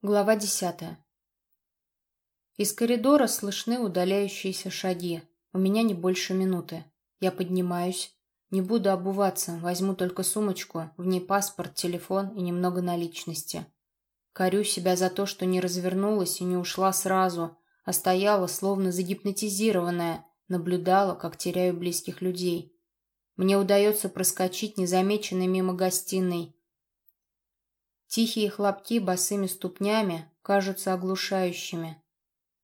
Глава десятая. Из коридора слышны удаляющиеся шаги. У меня не больше минуты. Я поднимаюсь. Не буду обуваться, возьму только сумочку, в ней паспорт, телефон и немного наличности. Корю себя за то, что не развернулась и не ушла сразу, а стояла, словно загипнотизированная, наблюдала, как теряю близких людей. Мне удается проскочить незамеченной мимо гостиной, Тихие хлопки босыми ступнями кажутся оглушающими.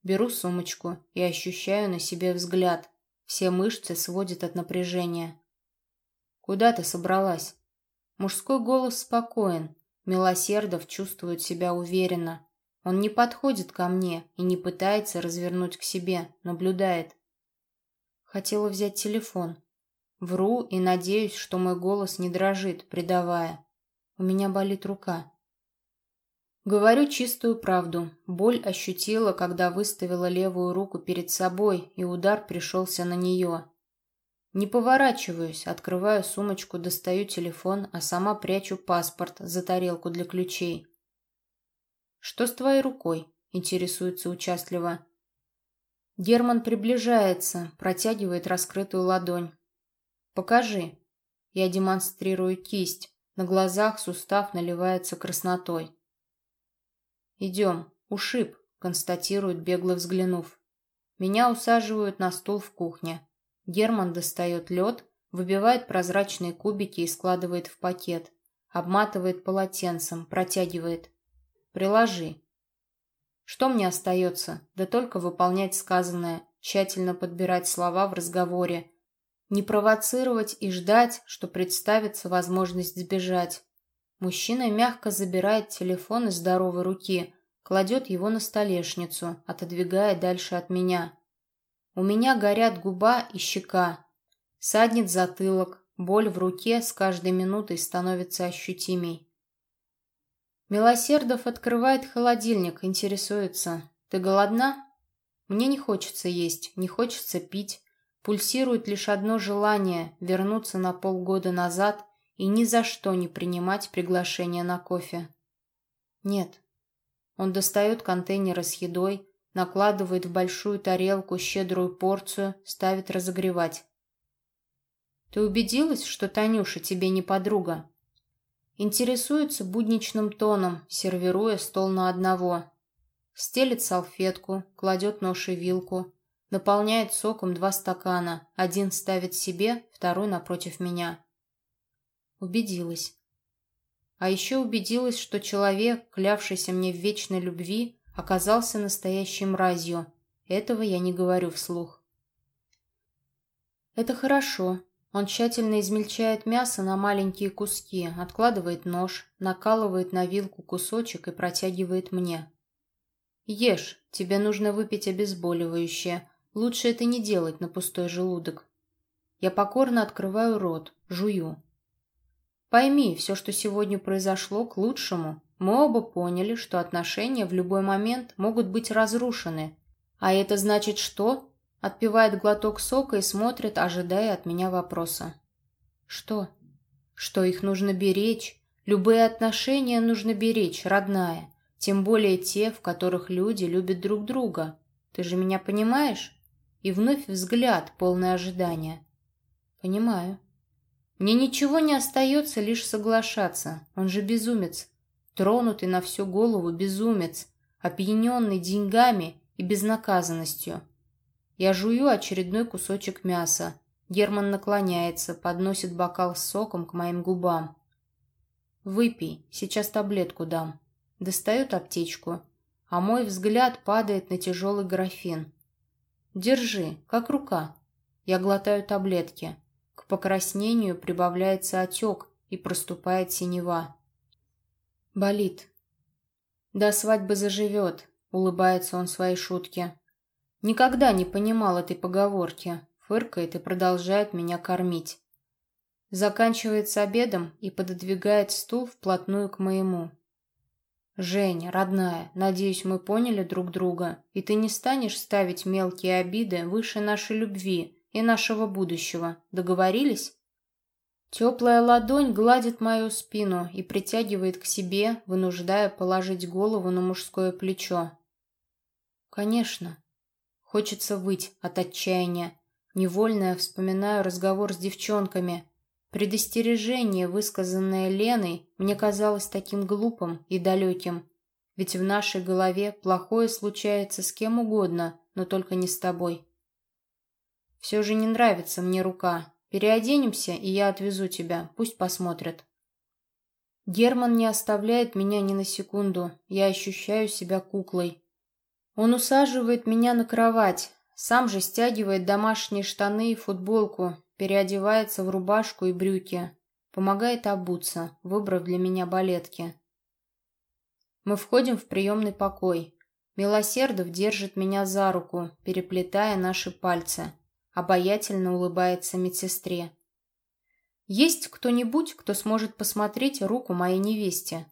Беру сумочку и ощущаю на себе взгляд. Все мышцы сводят от напряжения. «Куда ты собралась?» Мужской голос спокоен. Милосердов чувствует себя уверенно. Он не подходит ко мне и не пытается развернуть к себе, наблюдает. Хотела взять телефон. Вру и надеюсь, что мой голос не дрожит, предавая. У меня болит рука. Говорю чистую правду. Боль ощутила, когда выставила левую руку перед собой, и удар пришелся на нее. Не поворачиваюсь, открываю сумочку, достаю телефон, а сама прячу паспорт за тарелку для ключей. «Что с твоей рукой?» – интересуется участливо. Герман приближается, протягивает раскрытую ладонь. «Покажи». Я демонстрирую кисть. На глазах сустав наливается краснотой. «Идем. Ушиб», — констатирует, бегло взглянув. Меня усаживают на стул в кухне. Герман достает лед, выбивает прозрачные кубики и складывает в пакет. Обматывает полотенцем, протягивает. «Приложи». Что мне остается? Да только выполнять сказанное, тщательно подбирать слова в разговоре, не провоцировать и ждать, что представится возможность сбежать. Мужчина мягко забирает телефон из здоровой руки, кладет его на столешницу, отодвигая дальше от меня. У меня горят губа и щека. Саднет затылок, боль в руке с каждой минутой становится ощутимей. Милосердов открывает холодильник, интересуется. «Ты голодна?» Мне не хочется есть, не хочется пить. Пульсирует лишь одно желание – вернуться на полгода назад и ни за что не принимать приглашение на кофе. Нет. Он достает контейнеры с едой, накладывает в большую тарелку щедрую порцию, ставит разогревать. «Ты убедилась, что Танюша тебе не подруга?» Интересуется будничным тоном, сервируя стол на одного. Стелит салфетку, кладет нож и вилку, наполняет соком два стакана, один ставит себе, второй напротив меня. Убедилась. А еще убедилась, что человек, клявшийся мне в вечной любви, оказался настоящей мразью. Этого я не говорю вслух. Это хорошо. Он тщательно измельчает мясо на маленькие куски, откладывает нож, накалывает на вилку кусочек и протягивает мне. Ешь, тебе нужно выпить обезболивающее. Лучше это не делать на пустой желудок. Я покорно открываю рот, жую. Пойми, все, что сегодня произошло, к лучшему. Мы оба поняли, что отношения в любой момент могут быть разрушены. А это значит что? Отпивает глоток сока и смотрит, ожидая от меня вопроса. Что? Что их нужно беречь? Любые отношения нужно беречь, родная. Тем более те, в которых люди любят друг друга. Ты же меня понимаешь? И вновь взгляд, полный ожидания. Понимаю. Мне ничего не остается, лишь соглашаться. Он же безумец. Тронутый на всю голову безумец, опьяненный деньгами и безнаказанностью. Я жую очередной кусочек мяса. Герман наклоняется, подносит бокал с соком к моим губам. «Выпей, сейчас таблетку дам». Достает аптечку, а мой взгляд падает на тяжелый графин. «Держи, как рука». Я глотаю таблетки. К покраснению прибавляется отек и проступает синева. Болит. До свадьбы заживет, улыбается он своей шутке. Никогда не понимал этой поговорки. Фыркает и продолжает меня кормить. Заканчивается обедом и пододвигает стул вплотную к моему. «Женя, родная, надеюсь, мы поняли друг друга, и ты не станешь ставить мелкие обиды выше нашей любви и нашего будущего. Договорились? Теплая ладонь гладит мою спину и притягивает к себе, вынуждая положить голову на мужское плечо. Конечно. Хочется выть от отчаяния. Невольно я вспоминаю разговор с девчонками. Предостережение, высказанное Леной, мне казалось таким глупым и далеким. Ведь в нашей голове плохое случается с кем угодно, но только не с тобой. Все же не нравится мне рука. Переоденемся, и я отвезу тебя. Пусть посмотрят. Герман не оставляет меня ни на секунду. Я ощущаю себя куклой. Он усаживает меня на кровать, сам же стягивает домашние штаны и футболку, переодевается в рубашку и брюки, помогает обуться, выбрав для меня балетки. Мы входим в приемный покой. Милосердов держит меня за руку, переплетая наши пальцы. Обаятельно улыбается медсестре. «Есть кто-нибудь, кто сможет посмотреть руку моей невесте?»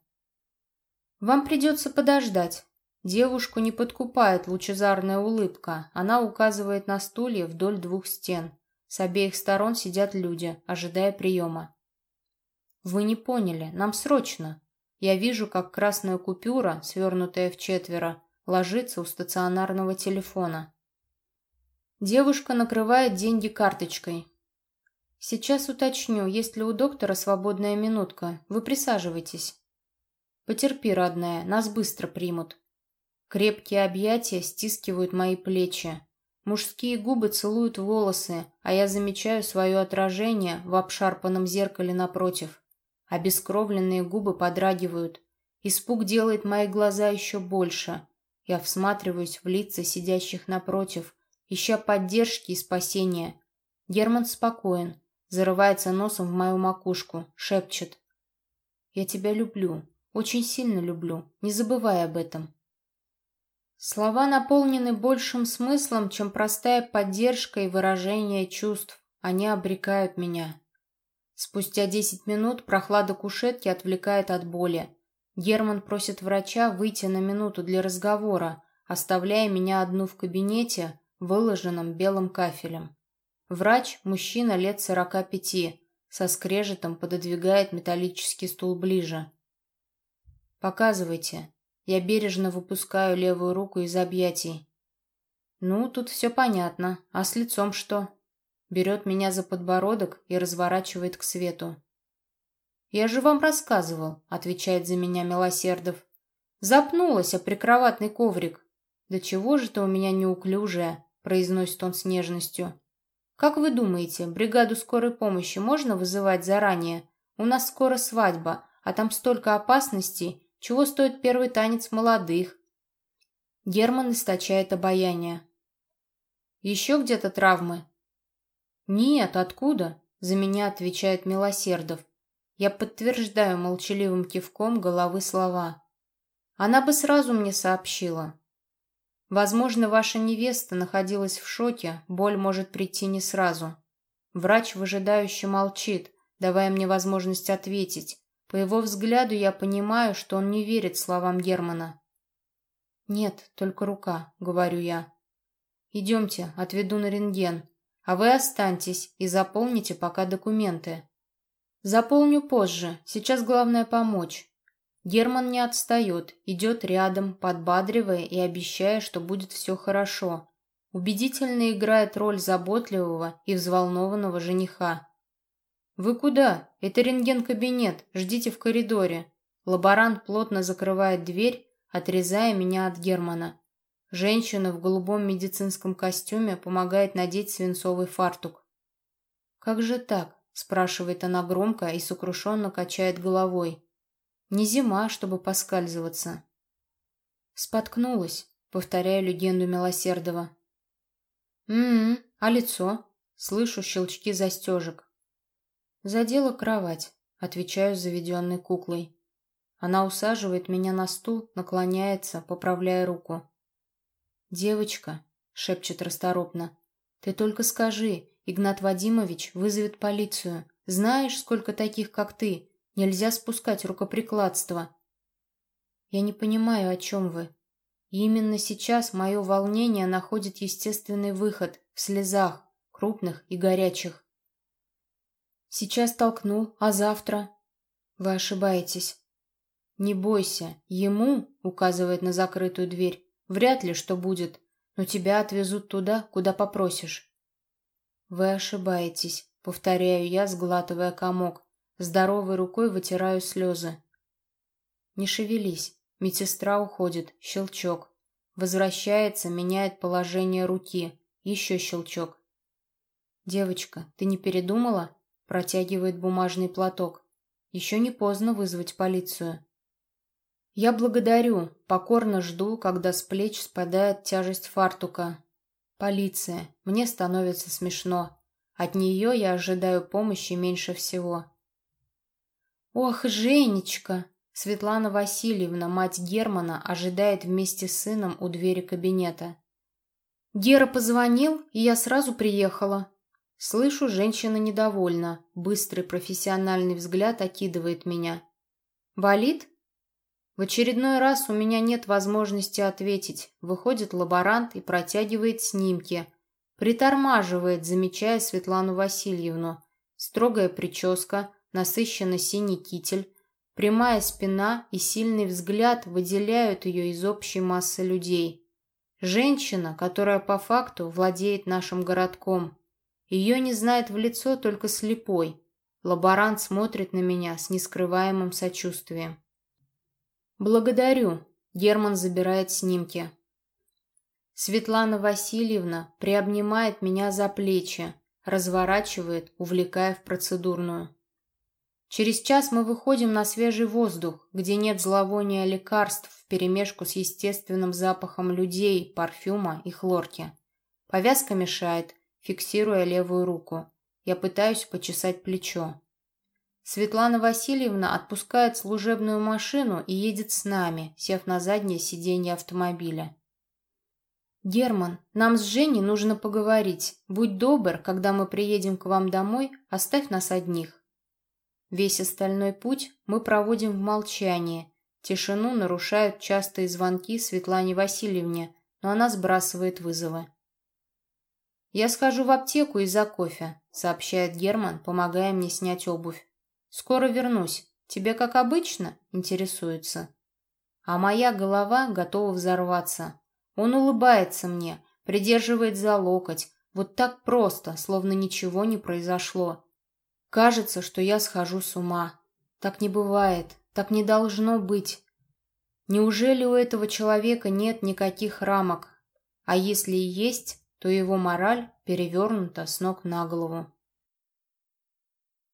«Вам придется подождать. Девушку не подкупает лучезарная улыбка. Она указывает на стулья вдоль двух стен. С обеих сторон сидят люди, ожидая приема. «Вы не поняли. Нам срочно. Я вижу, как красная купюра, свернутая в четверо, ложится у стационарного телефона. Девушка накрывает деньги карточкой. «Сейчас уточню, есть ли у доктора свободная минутка. Вы присаживайтесь». «Потерпи, родная, нас быстро примут». Крепкие объятия стискивают мои плечи. Мужские губы целуют волосы, а я замечаю свое отражение в обшарпанном зеркале напротив. Обескровленные губы подрагивают. Испуг делает мои глаза еще больше. Я всматриваюсь в лица сидящих напротив, ища поддержки и спасения. Герман спокоен, зарывается носом в мою макушку, шепчет. «Я тебя люблю, очень сильно люблю, не забывай об этом». Слова наполнены большим смыслом, чем простая поддержка и выражение чувств. Они обрекают меня. Спустя десять минут прохлада кушетки отвлекает от боли. Герман просит врача выйти на минуту для разговора, оставляя меня одну в кабинете, выложенном белым кафелем. Врач, мужчина лет сорока пяти, со скрежетом пододвигает металлический стул ближе. «Показывайте», я бережно выпускаю левую руку из объятий. Ну, тут все понятно. А с лицом что? Берет меня за подбородок и разворачивает к свету. «Я же вам рассказывал», — отвечает за меня Милосердов. «Запнулась о прикроватный коврик». «Да чего же ты у меня неуклюжая?» — произносит он с нежностью. «Как вы думаете, бригаду скорой помощи можно вызывать заранее? У нас скоро свадьба, а там столько опасностей, чего стоит первый танец молодых? Герман источает обаяние. Еще где-то травмы? Нет, откуда? За меня отвечает Милосердов. Я подтверждаю молчаливым кивком головы слова. Она бы сразу мне сообщила. Возможно, ваша невеста находилась в шоке, боль может прийти не сразу. Врач выжидающе молчит, давая мне возможность ответить, по его взгляду я понимаю, что он не верит словам Германа. «Нет, только рука», — говорю я. «Идемте, отведу на рентген, а вы останьтесь и заполните пока документы». «Заполню позже, сейчас главное помочь». Герман не отстает, идет рядом, подбадривая и обещая, что будет все хорошо. Убедительно играет роль заботливого и взволнованного жениха. «Вы куда? Это рентген-кабинет. Ждите в коридоре». Лаборант плотно закрывает дверь, отрезая меня от Германа. Женщина в голубом медицинском костюме помогает надеть свинцовый фартук. «Как же так?» – спрашивает она громко и сокрушенно качает головой. «Не зима, чтобы поскальзываться». «Споткнулась», – повторяю легенду Милосердова. «М-м, а лицо?» – слышу щелчки застежек. «Задела кровать», — отвечаю заведенной куклой. Она усаживает меня на стул, наклоняется, поправляя руку. «Девочка», — шепчет расторопно, — «ты только скажи, Игнат Вадимович вызовет полицию. Знаешь, сколько таких, как ты? Нельзя спускать рукоприкладство». «Я не понимаю, о чем вы. И именно сейчас мое волнение находит естественный выход в слезах, крупных и горячих. Сейчас толкну, а завтра? Вы ошибаетесь. Не бойся, ему, указывает на закрытую дверь, вряд ли что будет, но тебя отвезут туда, куда попросишь. Вы ошибаетесь, повторяю я, сглатывая комок. Здоровой рукой вытираю слезы. Не шевелись. Медсестра уходит. Щелчок. Возвращается, меняет положение руки. Еще щелчок. «Девочка, ты не передумала?» Протягивает бумажный платок. «Еще не поздно вызвать полицию». Я благодарю, покорно жду, когда с плеч спадает тяжесть фартука. Полиция. Мне становится смешно. От нее я ожидаю помощи меньше всего. «Ох, Женечка!» Светлана Васильевна, мать Германа, ожидает вместе с сыном у двери кабинета. Гера позвонил, и я сразу приехала. Слышу, женщина недовольна. Быстрый профессиональный взгляд окидывает меня. «Болит?» В очередной раз у меня нет возможности ответить. Выходит лаборант и протягивает снимки. Притормаживает, замечая Светлану Васильевну. Строгая прическа, насыщенно синий китель, прямая спина и сильный взгляд выделяют ее из общей массы людей. Женщина, которая по факту владеет нашим городком. Ее не знает в лицо только слепой. Лаборант смотрит на меня с нескрываемым сочувствием. «Благодарю», — Герман забирает снимки. Светлана Васильевна приобнимает меня за плечи, разворачивает, увлекая в процедурную. Через час мы выходим на свежий воздух, где нет зловония лекарств вперемешку с естественным запахом людей, парфюма и хлорки. Повязка мешает, фиксируя левую руку. Я пытаюсь почесать плечо. Светлана Васильевна отпускает служебную машину и едет с нами, сев на заднее сиденье автомобиля. «Герман, нам с Женей нужно поговорить. Будь добр, когда мы приедем к вам домой, оставь нас одних». Весь остальной путь мы проводим в молчании. Тишину нарушают частые звонки Светлане Васильевне, но она сбрасывает вызовы. «Я схожу в аптеку и за кофе», — сообщает Герман, помогая мне снять обувь. «Скоро вернусь. Тебе как обычно?» — интересуется. А моя голова готова взорваться. Он улыбается мне, придерживает за локоть, вот так просто, словно ничего не произошло. Кажется, что я схожу с ума. Так не бывает, так не должно быть. Неужели у этого человека нет никаких рамок? А если и есть, то его мораль перевернута с ног на голову.